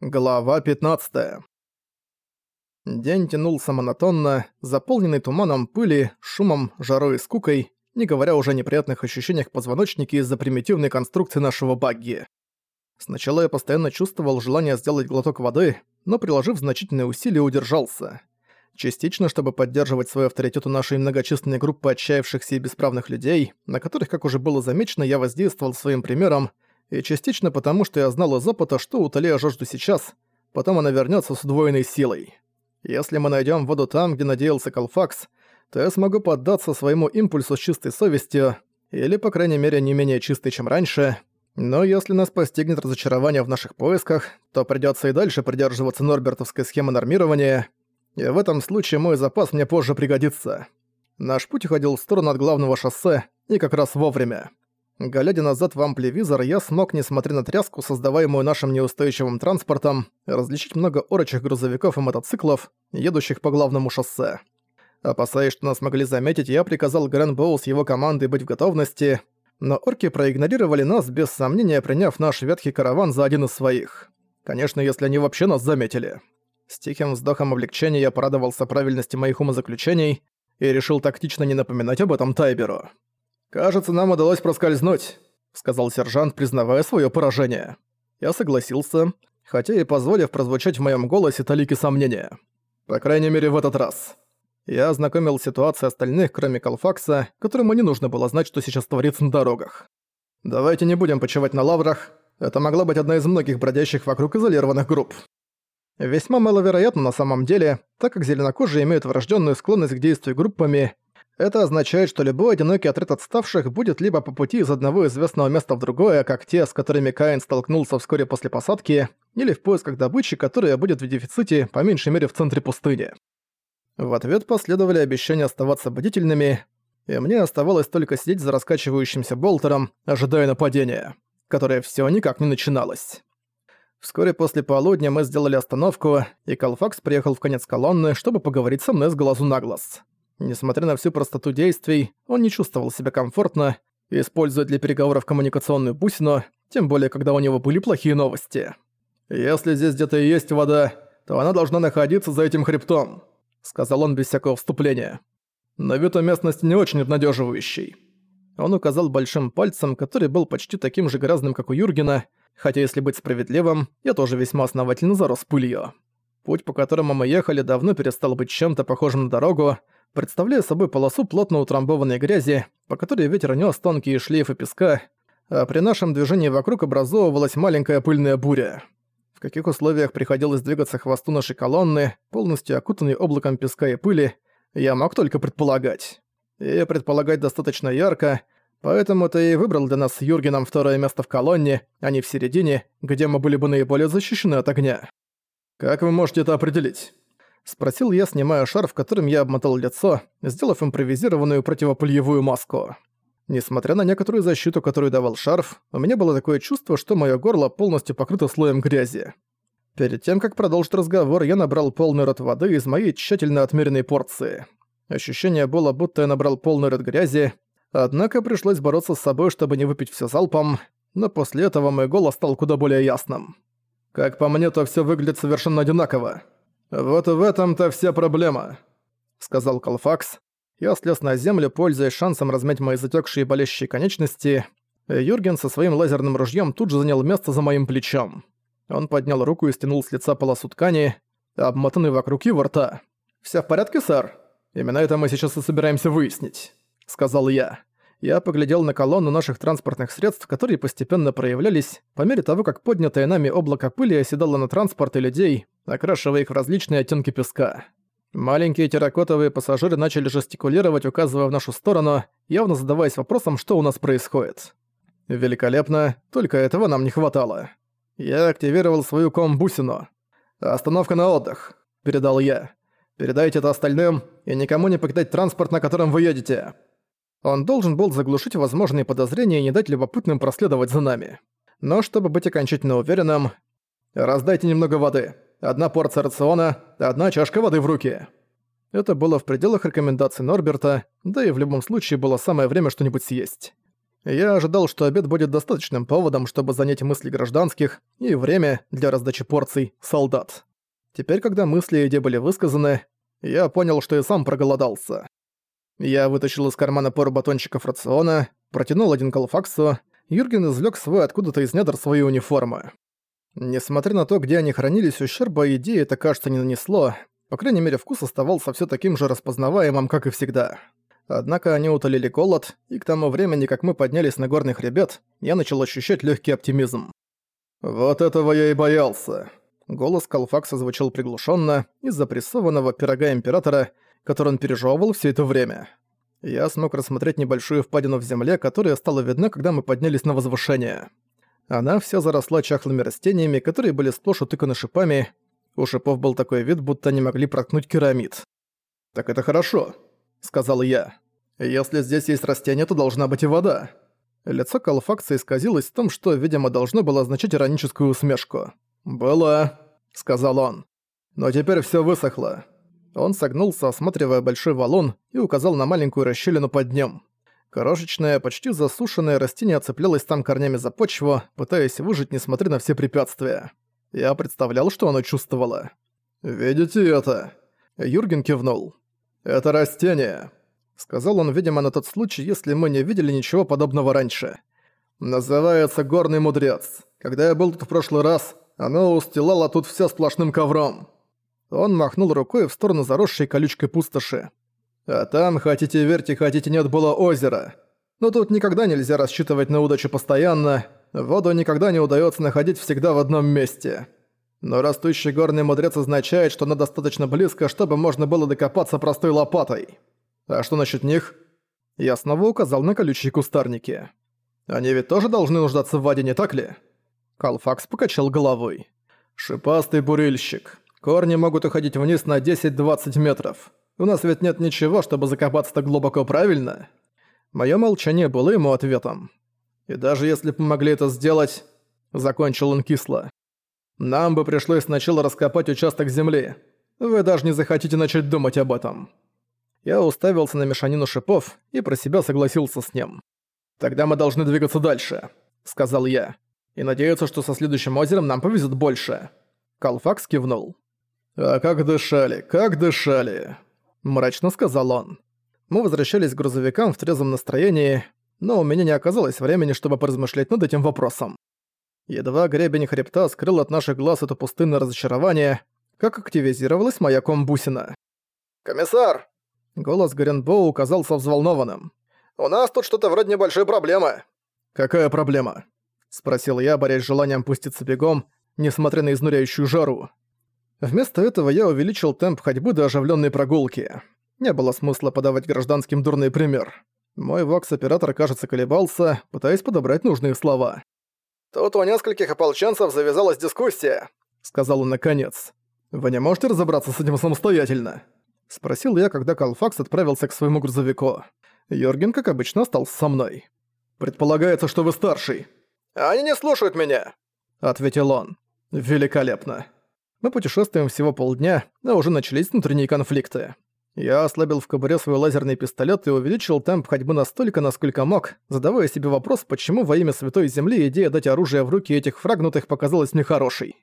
Глава 15. День тянулся монотонно, заполненный туманом пыли, шумом, жарой и скукой, не говоря уже о неприятных ощущениях позвоночнике из-за примитивной конструкции нашего багги. Сначала я постоянно чувствовал желание сделать глоток воды, но, приложив значительные усилия, удержался. Частично, чтобы поддерживать свой авторитет у нашей многочисленной группы отчаявшихся и бесправных людей, на которых, как уже было замечено, я воздействовал своим примером, и частично потому, что я знал из опыта, что утоли я жажду сейчас, потом она вернется с удвоенной силой. Если мы найдем воду там, где надеялся Калфакс, то я смогу поддаться своему импульсу с чистой совестью, или, по крайней мере, не менее чистой, чем раньше. Но если нас постигнет разочарование в наших поисках, то придется и дальше придерживаться норбертовской схемы нормирования, и в этом случае мой запас мне позже пригодится. Наш путь уходил в сторону от главного шоссе, и как раз вовремя. Глядя назад в ампливизор, я смог, несмотря на тряску, создаваемую нашим неустойчивым транспортом, различить много орочих грузовиков и мотоциклов, едущих по главному шоссе. Опасаясь, что нас могли заметить, я приказал Грен Боу с его командой быть в готовности, но орки проигнорировали нас, без сомнения приняв наш ветхий караван за один из своих. Конечно, если они вообще нас заметили. С тихим вздохом облегчения я порадовался правильности моих умозаключений и решил тактично не напоминать об этом Тайберу. «Кажется, нам удалось проскользнуть», — сказал сержант, признавая свое поражение. Я согласился, хотя и позволив прозвучать в моем голосе талики сомнения. По крайней мере, в этот раз. Я ознакомил ситуацию остальных, кроме Калфакса, которому не нужно было знать, что сейчас творится на дорогах. Давайте не будем почивать на лаврах. Это могла быть одна из многих бродящих вокруг изолированных групп. Весьма маловероятно на самом деле, так как зеленокожие имеют врожденную склонность к действию группами, это означает, что любой одинокий отряд отставших будет либо по пути из одного известного места в другое, как те, с которыми Каин столкнулся вскоре после посадки, или в поисках добычи, которая будет в дефиците, по меньшей мере в центре пустыни. В ответ последовали обещания оставаться бдительными, и мне оставалось только сидеть за раскачивающимся болтером, ожидая нападения, которое все никак не начиналось. Вскоре после полудня мы сделали остановку, и Калфакс приехал в конец колонны, чтобы поговорить со мной с глазу на глаз. Несмотря на всю простоту действий, он не чувствовал себя комфортно, используя для переговоров коммуникационную бусину, тем более когда у него были плохие новости. «Если здесь где-то и есть вода, то она должна находиться за этим хребтом», сказал он без всякого вступления. «Но вид у местности не очень обнадеживающий». Он указал большим пальцем, который был почти таким же грязным, как у Юргена, хотя если быть справедливым, я тоже весьма основательно зарос пылью. Путь, по которому мы ехали, давно перестал быть чем-то похожим на дорогу, представляя собой полосу плотно утрамбованной грязи, по которой ветер нёс тонкие шлейфы песка, а при нашем движении вокруг образовывалась маленькая пыльная буря. В каких условиях приходилось двигаться хвосту нашей колонны, полностью окутанной облаком песка и пыли, я мог только предполагать. И предполагать достаточно ярко, поэтому-то и выбрал для нас с Юргеном второе место в колонне, а не в середине, где мы были бы наиболее защищены от огня. Как вы можете это определить? Спросил я, снимая шарф, которым я обмотал лицо, сделав импровизированную противопульевую маску. Несмотря на некоторую защиту, которую давал шарф, у меня было такое чувство, что моё горло полностью покрыто слоем грязи. Перед тем, как продолжить разговор, я набрал полный рот воды из моей тщательно отмеренной порции. Ощущение было, будто я набрал полный рот грязи, однако пришлось бороться с собой, чтобы не выпить всё залпом, но после этого мой голос стал куда более ясным. Как по мне, то всё выглядит совершенно одинаково. «Вот в этом-то вся проблема», — сказал Калфакс. Я слез на землю, пользуясь шансом размять мои затекшие и болящие конечности. Юрген со своим лазерным ружьем тут же занял место за моим плечом. Он поднял руку и стянул с лица полосу ткани, обмотанный вокруг его рта. «Всё в порядке, сэр? Именно это мы сейчас и собираемся выяснить», — сказал я. Я поглядел на колонну наших транспортных средств, которые постепенно проявлялись, по мере того, как поднятое нами облако пыли оседало на транспорт и людей, окрашивая их в различные оттенки песка. Маленькие терракотовые пассажиры начали жестикулировать, указывая в нашу сторону, явно задаваясь вопросом, что у нас происходит. Великолепно, только этого нам не хватало. Я активировал свою комбусину. «Остановка на отдых», — передал я. «Передайте это остальным и никому не покидать транспорт, на котором вы едете». Он должен был заглушить возможные подозрения и не дать любопытным проследовать за нами. Но чтобы быть окончательно уверенным, раздайте немного воды. Одна порция рациона, одна чашка воды в руки. Это было в пределах рекомендаций Норберта, да и в любом случае было самое время что-нибудь съесть. Я ожидал, что обед будет достаточным поводом, чтобы занять мысли гражданских и время для раздачи порций солдат. Теперь, когда мысли и идеи были высказаны, я понял, что и сам проголодался. Я вытащил из кармана пару батончиков рациона, протянул один колфаксу, Юрген извлек свой откуда-то из недр своей униформы. Несмотря на то, где они хранились, ущерба идеи это, кажется, не нанесло, по крайней мере, вкус оставался все таким же распознаваемым, как и всегда. Однако они утолили голод, и к тому времени, как мы поднялись на горный хребет, я начал ощущать легкий оптимизм. «Вот этого я и боялся». Голос Калфакса звучал приглушенно из-за прессованного пирога Императора, который он пережевывал все это время. Я смог рассмотреть небольшую впадину в земле, которая стала видна, когда мы поднялись на возвышение. Она вся заросла чахлыми растениями, которые были сплошь утыканы шипами. У шипов был такой вид, будто они могли проткнуть керамид. «Так это хорошо», — сказал я. «Если здесь есть растения, то должна быть и вода». Лицо Калфакса исказилось в том, что, видимо, должно было означать ироническую усмешку. «Было», — сказал он. «Но теперь всё высохло». Он согнулся, осматривая большой валун, и указал на маленькую расщелину под ним. Крошечное, почти засушенное растение цеплялось там корнями за почву, пытаясь выжить, несмотря на все препятствия. Я представлял, что оно чувствовало. «Видите это?» Юрген кивнул. «Это растение», — сказал он, видимо, на тот случай, если мы не видели ничего подобного раньше. «Называется Горный Мудрец. Когда я был тут в прошлый раз, оно устилало тут все сплошным ковром». Он махнул рукой в сторону заросшей колючкой пустоши. «А там, хотите верьте, хотите нет, было озеро. Но тут никогда нельзя рассчитывать на удачу постоянно, воду никогда не удается находить всегда в одном месте». Но растущий горный мудрец означает, что она достаточно близко, чтобы можно было докопаться простой лопатой. А что насчет них? Я снова указал на колючие кустарники. Они ведь тоже должны нуждаться в воде, не так ли? Калфакс покачал головой. Шипастый бурильщик. Корни могут уходить вниз на 10-20 метров. У нас ведь нет ничего, чтобы закопаться так глубоко, правильно? Моё молчание было ему ответом. И даже если помогли это сделать, закончил он кисло. Нам бы пришлось сначала раскопать участок земли. Вы даже не захотите начать думать об этом». Я уставился на мешанину шипов и про себя согласился с ним. «Тогда мы должны двигаться дальше», — сказал я. «И надеяться, что со следующим озером нам повезет больше». Калфакс кивнул. «А как дышали, как дышали», — мрачно сказал он. Мы возвращались к грузовикам в трезвом настроении, но у меня не оказалось времени, чтобы поразмышлять над этим вопросом. Едва гребень хребта скрыл от наших глаз это пустынное разочарование, как активизировалась моя комбусина. «Комиссар!» Голос Гренбоу казался взволнованным. «У нас тут что-то вроде небольшой проблемы». «Какая проблема?» Спросил я, борясь с желанием пуститься бегом, несмотря на изнуряющую жару. Вместо этого я увеличил темп ходьбы до оживленной прогулки. Не было смысла подавать гражданским дурный пример. Мой вокс-оператор, кажется, колебался, пытаясь подобрать нужные слова. «Тут у нескольких ополченцев завязалась дискуссия», — сказал он наконец. «Вы не можете разобраться с этим самостоятельно?» — спросил я, когда Калфакс отправился к своему грузовику. Йорген, как обычно, остался со мной. «Предполагается, что вы старший». «Они не слушают меня», — ответил он. «Великолепно. Мы путешествуем всего полдня, а уже начались внутренние конфликты. Я ослабил в кобуре свой лазерный пистолет и увеличил темп ходьбы настолько, насколько мог, задавая себе вопрос, почему во имя Святой Земли идея дать оружие в руки этих фрагнутых показалась мне хорошей.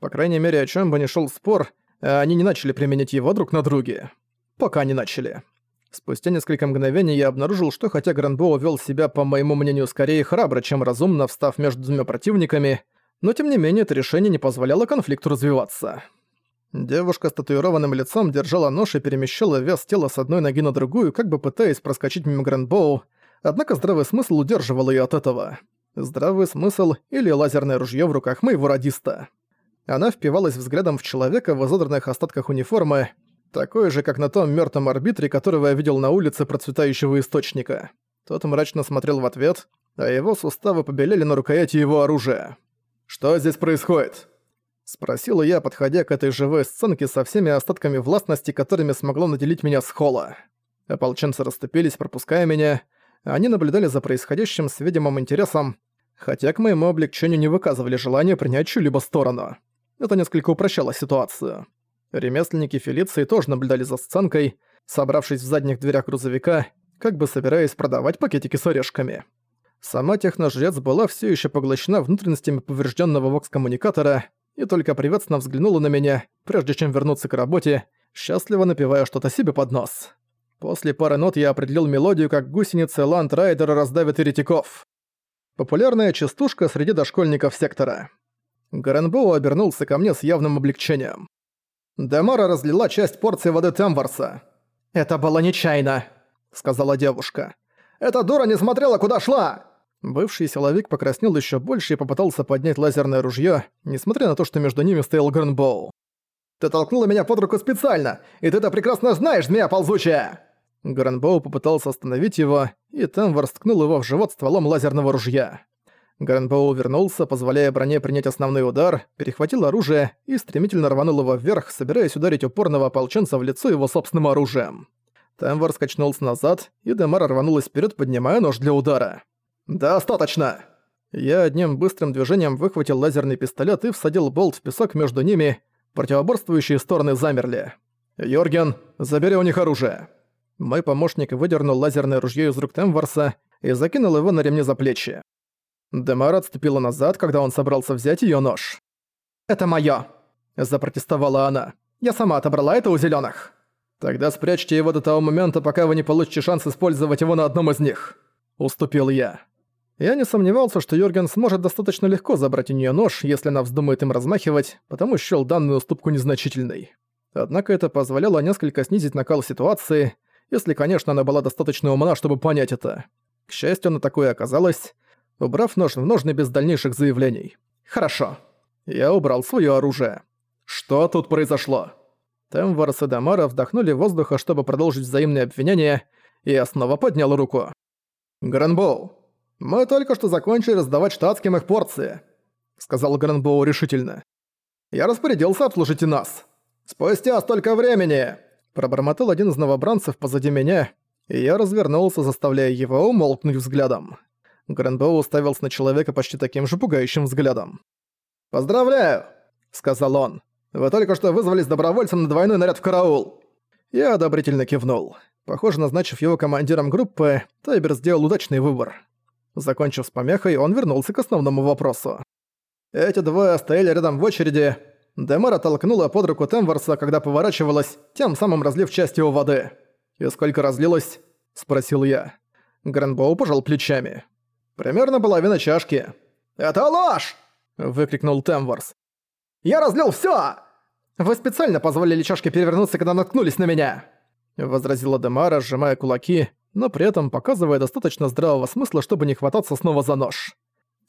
По крайней мере, о чем бы ни шел спор, они не начали применять его друг на друге. Пока не начали. Спустя несколько мгновений я обнаружил, что хотя Гранбоу вел себя, по моему мнению, скорее храбро, чем разумно, встав между двумя противниками, но тем не менее это решение не позволяло конфликту развиваться. Девушка с татуированным лицом держала нож и перемещала вес тела с одной ноги на другую, как бы пытаясь проскочить мимо Грандбоу, однако здравый смысл удерживал ее от этого. Здравый смысл или лазерное ружье в руках моего радиста. Она впивалась взглядом в человека в изодранных остатках униформы, такой же, как на том мертвом арбитре, которого я видел на улице процветающего источника. Тот мрачно смотрел в ответ, а его суставы побелели на рукояти его оружия. «Что здесь происходит?» Спросила я, подходя к этой живой сценке со всеми остатками властности, которыми смогло наделить меня с холла. Ополченцы расступились, пропуская меня. Они наблюдали за происходящим с видимым интересом, хотя к моему облегчению не выказывали желания принять чью-либо сторону. Это несколько упрощало ситуацию. Ремесленники Фелиции тоже наблюдали за сценкой, собравшись в задних дверях грузовика, как бы собираясь продавать пакетики с орешками. Сама техножрец была все еще поглощена внутренностями поврежденного вокс-коммуникатора и только приветственно взглянула на меня, прежде чем вернуться к работе, счастливо напевая что-то себе под нос. После пары нот я определил мелодию, как гусеницы Ланд Райдера раздавят еретиков. Популярная частушка среди дошкольников сектора. Гаренбоу обернулся ко мне с явным облегчением. Демара разлила часть порции воды Темварса. «Это было нечаянно», — сказала девушка. «Эта дура не смотрела, куда шла!» Бывший силовик покраснел еще больше и попытался поднять лазерное ружье, несмотря на то, что между ними стоял Гренбоу. «Ты толкнула меня под руку специально, и ты это прекрасно знаешь, змея ползучая!» Гренбоу попытался остановить его, и Темвар сткнул его в живот стволом лазерного ружья. Гренбоу вернулся, позволяя броне принять основной удар, перехватил оружие и стремительно рванул его вверх, собираясь ударить упорного ополченца в лицо его собственным оружием. Темвар скачнулся назад, и Демара рванулась вперед, поднимая нож для удара. «Достаточно!» Я одним быстрым движением выхватил лазерный пистолет и всадил болт в песок между ними, противоборствующие стороны замерли. «Йорген, забери у них оружие!» Мой помощник выдернул лазерное ружье из рук Темварса и закинул его на ремни за плечи. Демара отступила назад, когда он собрался взять её нож. «Это моё!» – запротестовала она. «Я сама отобрала это у зелёных!» «Тогда спрячьте его до того момента, пока вы не получите шанс использовать его на одном из них!» – уступил я. Я не сомневался, что Йорген сможет достаточно легко забрать у неё нож, если она вздумает им размахивать, потому счёл данную уступку незначительной. Однако это позволяло несколько снизить накал ситуации, если, конечно, она была достаточно умна, чтобы понять это. К счастью, на такое оказалось, убрав нож в ножны без дальнейших заявлений. «Хорошо». Я убрал своё оружие. «Что тут произошло?» Темварс и Дамара вдохнули воздуха, чтобы продолжить взаимные обвинения, и я снова поднял руку. «Гранбоу, мы только что закончили раздавать штатским их порции», — сказал Гранбоу решительно. «Я распорядился обслужить и нас. Спустя столько времени!» Пробормотал один из новобранцев позади меня, и я развернулся, заставляя его умолкнуть взглядом. Грэнбоу уставился на человека почти таким же пугающим взглядом. «Поздравляю!» — сказал он. «Вы только что вызвались добровольцем на двойной наряд в караул!» Я одобрительно кивнул. Похоже, назначив его командиром группы, Тайбер сделал удачный выбор. Закончив с помехой, он вернулся к основному вопросу. Эти двое стояли рядом в очереди, Демара толкнула под руку Темварса, когда поворачивалась, тем самым разлив часть его воды. «И сколько разлилось?» – спросил я. Гренбоу пожал плечами. «Примерно половина чашки». «Это ложь!» – выкрикнул Темварс. «Я разлил всё!» «Вы специально позволили чашке перевернуться, когда наткнулись на меня!» Возразила Демара, сжимая кулаки, но при этом показывая достаточно здравого смысла, чтобы не хвататься снова за нож.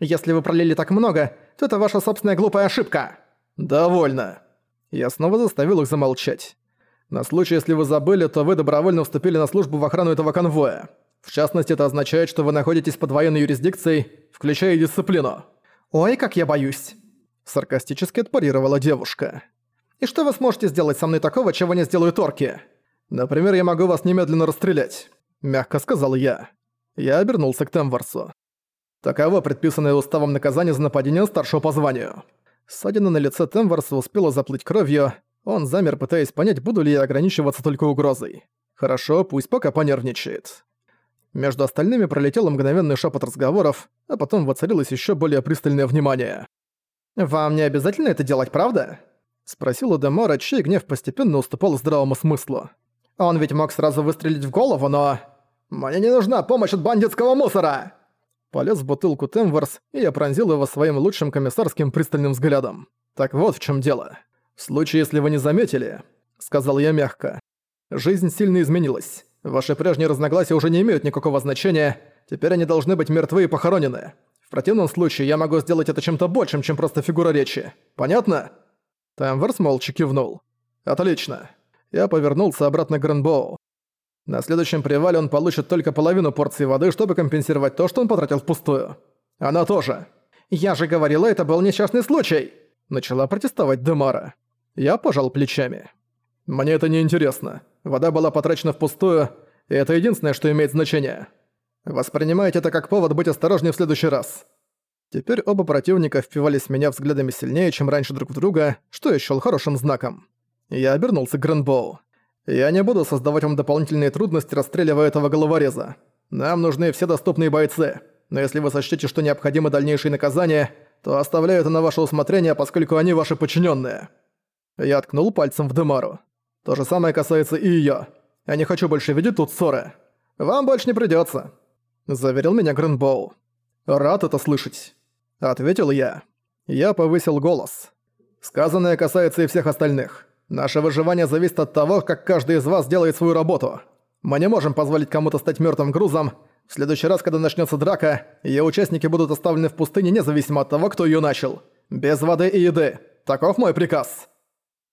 «Если вы пролили так много, то это ваша собственная глупая ошибка!» «Довольно». Я снова заставил их замолчать. На случай, если вы забыли, то вы добровольно вступили на службу в охрану этого конвоя. В частности, это означает, что вы находитесь под военной юрисдикцией, включая дисциплину. «Ой, как я боюсь!» Саркастически отпарировала девушка. «И что вы сможете сделать со мной такого, чего не сделают орки?» «Например, я могу вас немедленно расстрелять», — мягко сказал я. Я обернулся к Темварсу. Таково предписанное уставом наказание за нападение старшего по званию. Ссадина на лице Темварса успела заплыть кровью, он замер, пытаясь понять, буду ли я ограничиваться только угрозой. Хорошо, пусть пока понервничает. Между остальными пролетел мгновенный шепот разговоров, а потом воцарилось еще более пристальное внимание. «Вам не обязательно это делать, правда?» — спросил у Демора, чей гнев постепенно уступал здравому смыслу. «Он ведь мог сразу выстрелить в голову, но...» «Мне не нужна помощь от бандитского мусора!» Полез в бутылку Темверс, и я пронзил его своим лучшим комиссарским пристальным взглядом. Так вот в чем дело. В случае, если вы не заметили, сказал я мягко, жизнь сильно изменилась. Ваши прежние разногласия уже не имеют никакого значения, теперь они должны быть мертвы и похоронены. В противном случае я могу сделать это чем-то большим, чем просто фигура речи. Понятно? Темверс молча кивнул. Отлично. Я повернулся обратно к Гренбоу. На следующем привале он получит только половину порции воды, чтобы компенсировать то, что он потратил впустую. Она тоже. «Я же говорила, это был несчастный случай!» Начала протестовать Демара. Я пожал плечами. «Мне это не интересно. Вода была потрачена впустую, и это единственное, что имеет значение. Воспринимайте это как повод быть осторожнее в следующий раз». Теперь оба противника впивались в меня взглядами сильнее, чем раньше друг в друга, что я счёл хорошим знаком. Я обернулся к Гренбоу. Я не буду создавать вам дополнительные трудности, расстреливая этого головореза. Нам нужны все доступные бойцы. Но если вы сочтете, что необходимы дальнейшие наказания, то оставляю это на ваше усмотрение, поскольку они ваши подчиненные. Я ткнул пальцем в Демару. То же самое касается и её. Я не хочу больше видеть тут ссоры. Вам больше не придётся», — заверил меня Гринбоу. «Рад это слышать», — ответил я. Я повысил голос. «Сказанное касается и всех остальных. Наше выживание зависит от того, как каждый из вас делает свою работу. Мы не можем позволить кому-то стать мёртвым грузом. В следующий раз, когда начнётся драка, её участники будут оставлены в пустыне независимо от того, кто её начал. Без воды и еды. Таков мой приказ».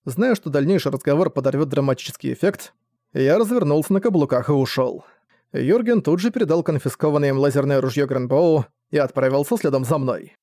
Зная, что дальнейший разговор подорвёт драматический эффект, я развернулся на каблуках и ушёл. Юрген тут же передал конфискованное им лазерное ружье Гренбоу и отправился следом за мной.